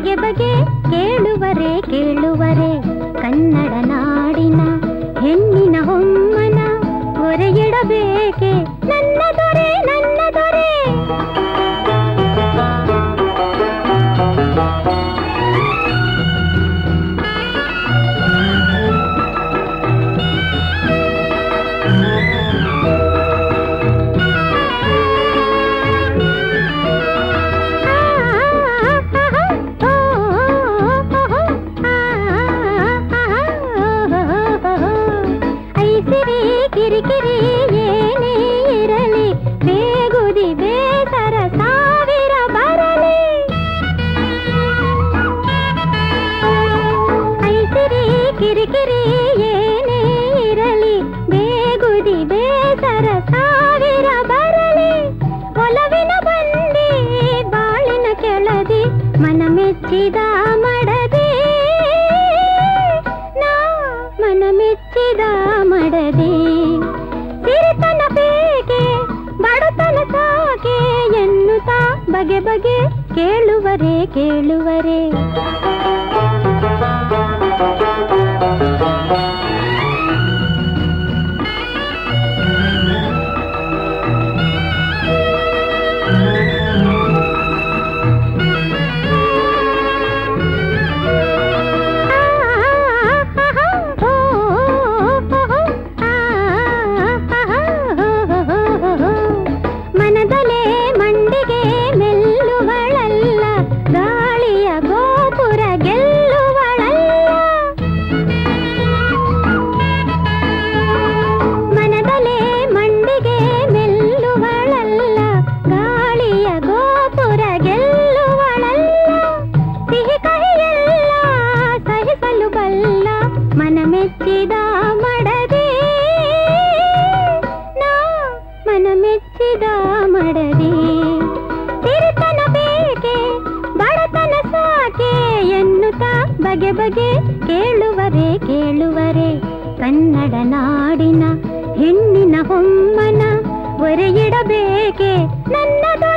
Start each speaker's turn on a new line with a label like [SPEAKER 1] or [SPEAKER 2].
[SPEAKER 1] ಬಗೆ ಬಗೆ ಕೇಳುವರೆ ಕೇಳುವರೆ ಕಿರಿಕಿರಿ ಏನೇ ಇರಲಿ ಬೇಗುದಿ ಬೇಸರ ಸಾವಿರ ಬರಲಿ ಐಸಿರಿ ಕಿರಿಕಿರಿ ಏನೇ ಇರಲಿ ಬೇಗುದಿ ಬೇಸರ ಸಾವಿರ ಬರಲಿ ಒಲವಿನ ಬಂದಿ ಬಾಳಿನ ಕೆಳದಿ ಮನ ಮೆಚ್ಚಿದ ಮಡದಿ ನಾ ಮನ ಮೆಚ್ಚಿದ ಬಗೆ ಬಗೆ ಕೇಳುವರೆ ಕೇಳುವರೆ. ಮೆಚ್ಚಿದ ಮಡದೆ, ನಾ ಮನ ಮೆಚ್ಚಿದ ಮಡದೆ. ತಿರುತನ ಬೇಕೆ, ಬಡತನ ಸಾಕೆ ಎನ್ನುತ್ತಾ ಬಗೆ ಬಗೆ ಕೇಳುವರೆ ಕೇಳುವರೆ. ಕನ್ನಡ ನಾಡಿನ ಹೆಣ್ಣಿನ ಹೊಮ್ಮನ, ಒರೆಯಿಡಬೇಕೆ ನನ್ನದು ನನ್ನ